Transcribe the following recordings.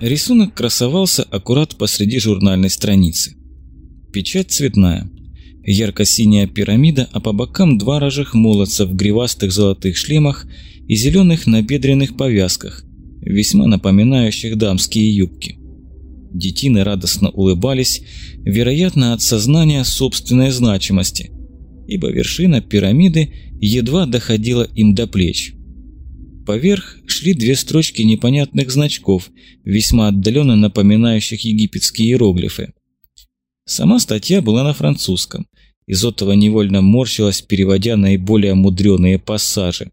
Рисунок красовался аккурат посреди журнальной страницы. Печать цветная. Ярко-синяя пирамида, а по бокам два рожих молодца в гривастых золотых шлемах и зеленых набедренных повязках, весьма напоминающих дамские юбки. Детины радостно улыбались, вероятно, от сознания собственной значимости, ибо вершина пирамиды едва доходила им до плеч. Поверх шли две строчки непонятных значков, весьма отдаленно напоминающих египетские иероглифы. Сама статья была на французском, и Зотова невольно морщилась, переводя наиболее мудреные пассажи.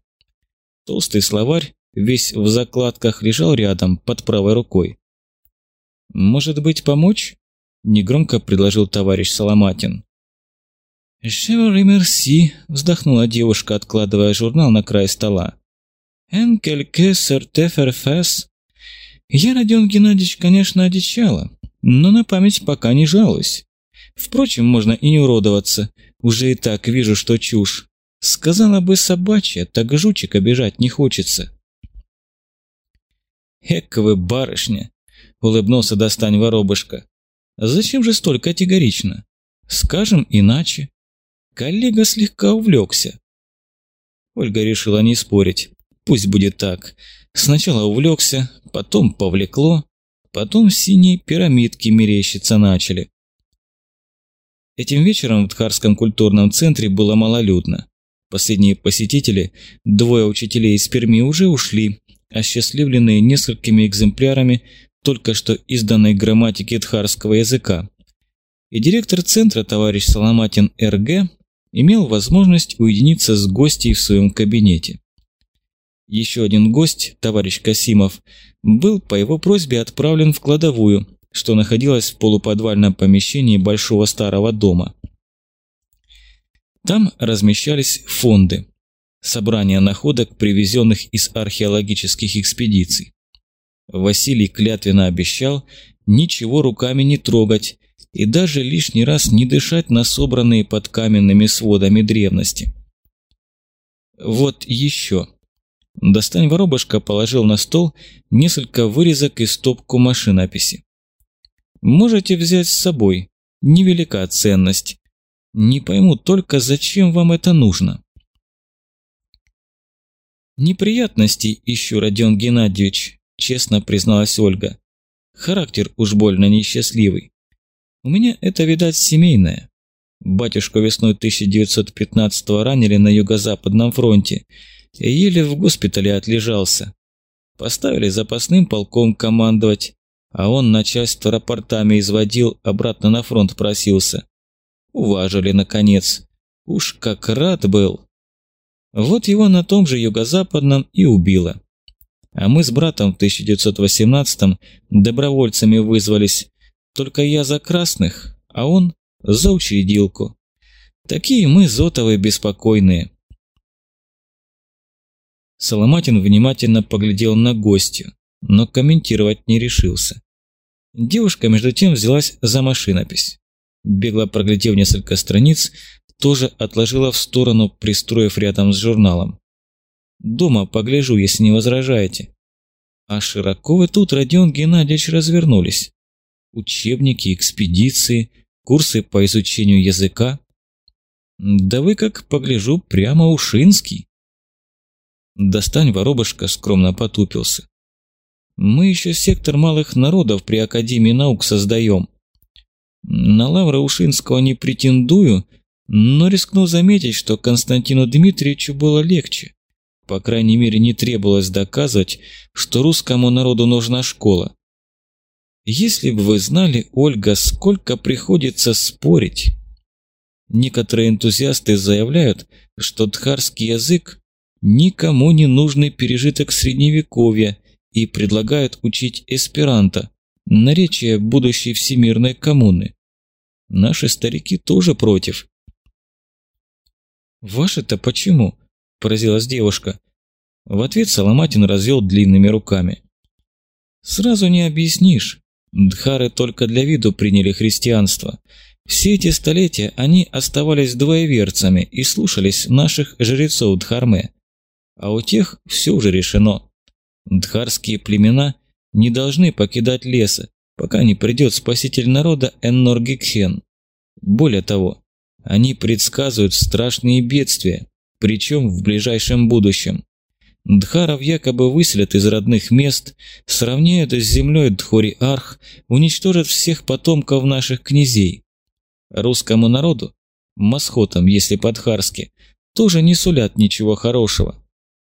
Толстый словарь, весь в закладках, лежал рядом, под правой рукой. «Может быть, помочь?» – негромко предложил товарищ Соломатин. «Je merci», – вздохнула девушка, откладывая журнал на край стола. «En quelque sorte faire Я, Родион Геннадьевич, конечно, одичала, но на память пока не жалуюсь. Впрочем, можно и не уродоваться. Уже и так вижу, что чушь. Сказала бы собачья, так жучек обижать не хочется. «Эк вы, барышня!» — улыбнулся достань воробушка. «Зачем же столь категорично? Скажем иначе. Коллега слегка увлекся». Ольга решила не спорить. Пусть будет так. Сначала увлекся, потом повлекло, потом синие пирамидки мерещиться начали. Этим вечером в Тхарском культурном центре было малолюдно. Последние посетители, двое учителей из Перми, уже ушли, осчастливленные несколькими экземплярами только что изданной грамматики тхарского языка. И директор центра, товарищ Соломатин РГ, имел возможность уединиться с гостей в своем кабинете. Еще один гость, товарищ Касимов, был по его просьбе отправлен в кладовую, что находилась в полуподвальном помещении большого старого дома. Там размещались фонды, собрания находок, привезенных из археологических экспедиций. Василий клятвенно обещал ничего руками не трогать и даже лишний раз не дышать на собранные под каменными сводами древности. Вот еще. Достань воробушка положил на стол несколько вырезок из стопку машинописи. Можете взять с собой. Невелика ценность. Не пойму только, зачем вам это нужно. Неприятностей ищу, Родион Геннадьевич, честно призналась Ольга. Характер уж больно несчастливый. У меня это, видать, семейное. Батюшку весной 1915-го ранили на юго-западном фронте и еле в госпитале отлежался. Поставили запасным полком командовать, а он начальство рапортами изводил, обратно на фронт просился. Уважили, наконец. Уж как рад был. Вот его на том же юго-западном и убило. А мы с братом в 1918-м добровольцами вызвались. Только я за красных, а он за учредилку. Такие мы зотовые беспокойные. Соломатин внимательно поглядел на гостью, но комментировать не решился. Девушка, между тем, взялась за машинопись. Бегло проглядев несколько страниц, тоже отложила в сторону, пристроив рядом с журналом. «Дома погляжу, если не возражаете». А широко вы тут, Родион Геннадьевич, развернулись. Учебники, экспедиции, курсы по изучению языка. Да вы, как погляжу, прямо ушинский. Достань воробушка скромно потупился. Мы еще сектор малых народов при Академии наук создаем. На Лавра Ушинского не претендую, но рискну заметить, что Константину Дмитриевичу было легче. По крайней мере, не требовалось доказывать, что русскому народу нужна школа. Если бы вы знали, Ольга, сколько приходится спорить. Некоторые энтузиасты заявляют, что дхарский язык – никому не нужный пережиток средневековья и предлагают учить эсперанто, наречие будущей всемирной коммуны. Наши старики тоже против. «Ваши-то почему?» – поразилась девушка. В ответ Соломатин развел длинными руками. «Сразу не объяснишь. Дхары только для виду приняли христианство. Все эти столетия они оставались двоеверцами и слушались наших жрецов Дхарме. А у тех все уже решено. Дхарские племена не должны покидать леса, пока не придет спаситель народа Энноргикхен. Более того, они предсказывают страшные бедствия, причем в ближайшем будущем. Дхаров якобы выселят из родных мест, сравняют с землей Дхори-Арх, уничтожат всех потомков наших князей. Русскому народу, масхотам, если по-дхарски, тоже не сулят ничего хорошего.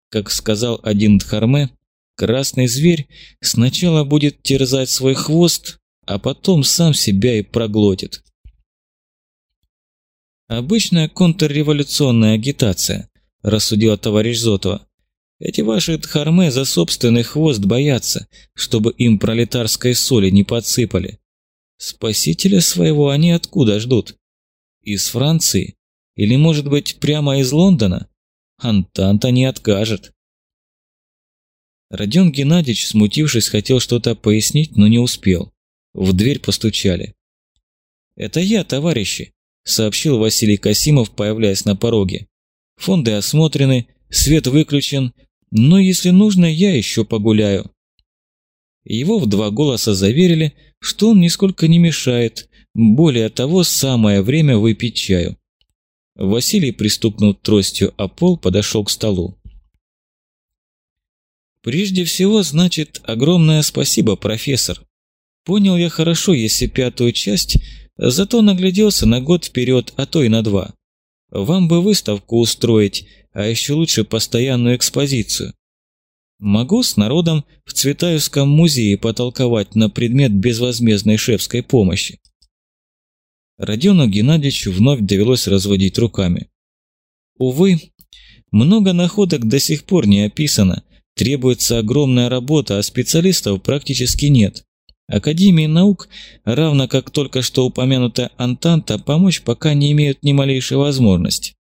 Как сказал один Дхарме, красный зверь сначала будет терзать свой хвост, а потом сам себя и проглотит. Обычная контрреволюционная агитация, рассудила товарищ Зотова. Эти ваши дхарме за собственный хвост боятся, чтобы им пролетарской соли не подсыпали. Спасителя своего они откуда ждут? Из Франции? Или, может быть, прямо из Лондона? Антанта не откажет. Родион Геннадьевич, смутившись, хотел что-то пояснить, но не успел. В дверь постучали. «Это я, товарищи», – сообщил Василий Касимов, появляясь на пороге. «Фонды осмотрены, свет выключен, но если нужно, я еще погуляю. Его в два голоса заверили, что он нисколько не мешает, более того, самое время выпить чаю. Василий, пристукнув тростью о пол, подошел к столу. «Прежде всего, значит, огромное спасибо, профессор. Понял я хорошо, если пятую часть, зато нагляделся на год вперед, а то и на два. Вам бы выставку устроить, а еще лучше постоянную экспозицию. Могу с народом в Цветаевском музее потолковать на предмет безвозмездной шефской помощи. Родиону Геннадьевичу вновь довелось разводить руками. Увы, много находок до сих пор не описано, требуется огромная работа, а специалистов практически нет. Академии наук, равно как только что упомянутая Антанта, помочь пока не имеют ни малейшей возможности.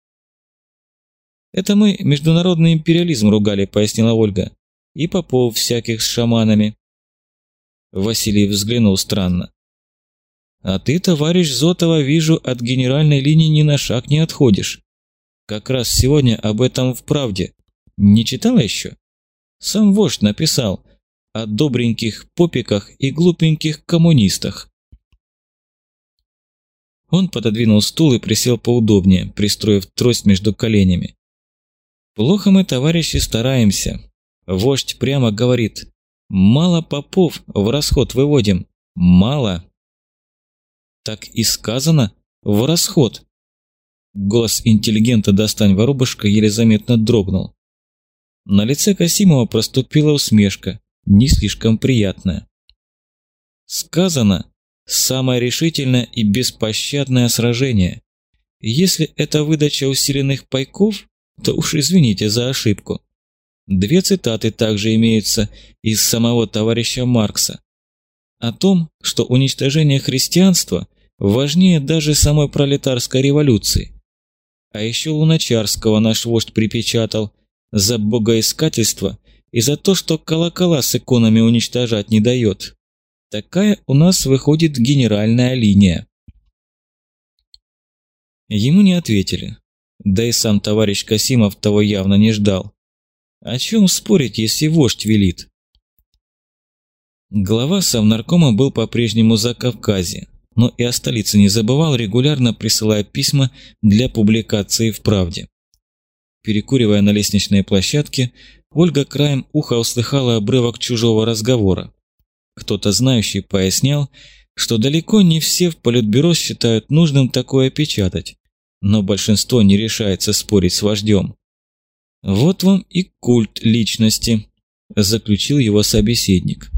«Это мы международный империализм ругали», — пояснила Ольга. «И попов всяких с шаманами». Василий взглянул странно. «А ты, товарищ Зотова, вижу, от генеральной линии ни на шаг не отходишь. Как раз сегодня об этом в правде. Не читала еще? Сам вождь написал о добреньких попиках и глупеньких коммунистах». Он пододвинул стул и присел поудобнее, пристроив трость между коленями. Плохо мы, товарищи, стараемся. Вождь прямо говорит, мало попов в расход выводим, мало. Так и сказано, в расход. Голос интеллигента «Достань воробушка» еле заметно дрогнул. На лице Касимова проступила усмешка, не слишком приятная. Сказано «самое решительное и беспощадное сражение». Если это выдача усиленных пайков, то уж извините за ошибку. Две цитаты также имеются из самого товарища Маркса. О том, что уничтожение христианства важнее даже самой пролетарской революции. А еще Луначарского наш вождь припечатал за богоискательство и за то, что колокола с иконами уничтожать не дает. Такая у нас выходит генеральная линия. Ему не ответили. Да и сам товарищ Касимов того явно не ждал. О чем спорить, если вождь велит? Глава Совнаркома был по-прежнему за Кавказе, но и о столице не забывал, регулярно присылая письма для публикации в «Правде». Перекуривая на лестничной площадке, Ольга краем уха услыхала обрывок чужого разговора. Кто-то знающий пояснял, что далеко не все в Политбюро считают нужным такое печатать, но большинство не решается спорить с вождем. «Вот вам и культ личности», – заключил его собеседник.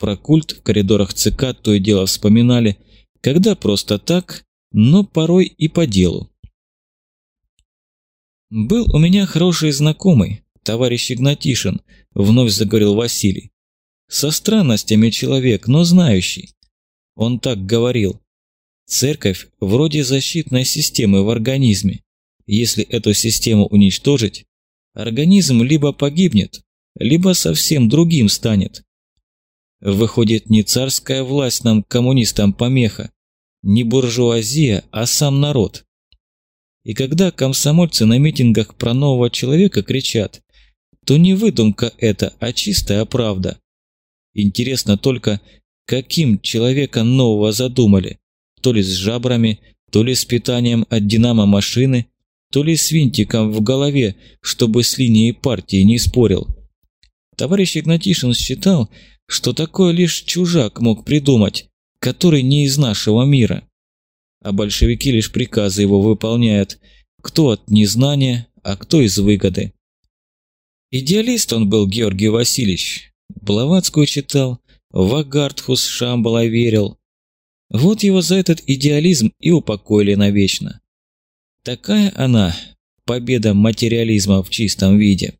Про культ в коридорах ЦК то и дело вспоминали, когда просто так, но порой и по делу. «Был у меня хороший знакомый, товарищ Игнатишин», – вновь заговорил Василий. «Со странностями человек, но знающий. Он так говорил. Церковь вроде защитной системы в организме. Если эту систему уничтожить, организм либо погибнет, либо совсем другим станет. Выходит, не царская власть нам, коммунистам, помеха, не буржуазия, а сам народ. И когда комсомольцы на митингах про нового человека кричат, то не выдумка это, а чистая правда. Интересно только, каким человека нового задумали, то ли с жабрами, то ли с питанием от динамо-машины, то ли с винтиком в голове, чтобы с линией партии не спорил. Товарищ Игнатишин считал, что такое лишь чужак мог придумать, который не из нашего мира. А большевики лишь приказы его выполняют, кто от незнания, а кто из выгоды. Идеалист он был, Георгий Васильевич. Блаватскую читал, в Агартхус Шамбала верил. Вот его за этот идеализм и упокоили навечно. Такая она, победа материализма в чистом виде.